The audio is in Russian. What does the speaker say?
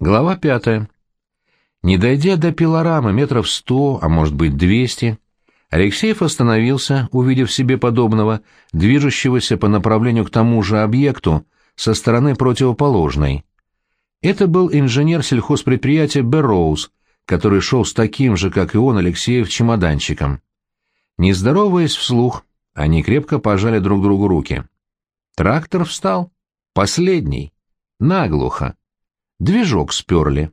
Глава пятая. Не дойдя до пилорамы метров сто, а может быть двести, Алексеев остановился, увидев себе подобного, движущегося по направлению к тому же объекту со стороны противоположной. Это был инженер сельхозпредприятия «Берроуз», который шел с таким же, как и он, Алексеев, чемоданчиком. Не здороваясь вслух, они крепко пожали друг другу руки. Трактор встал. Последний. Наглухо. Движок сперли.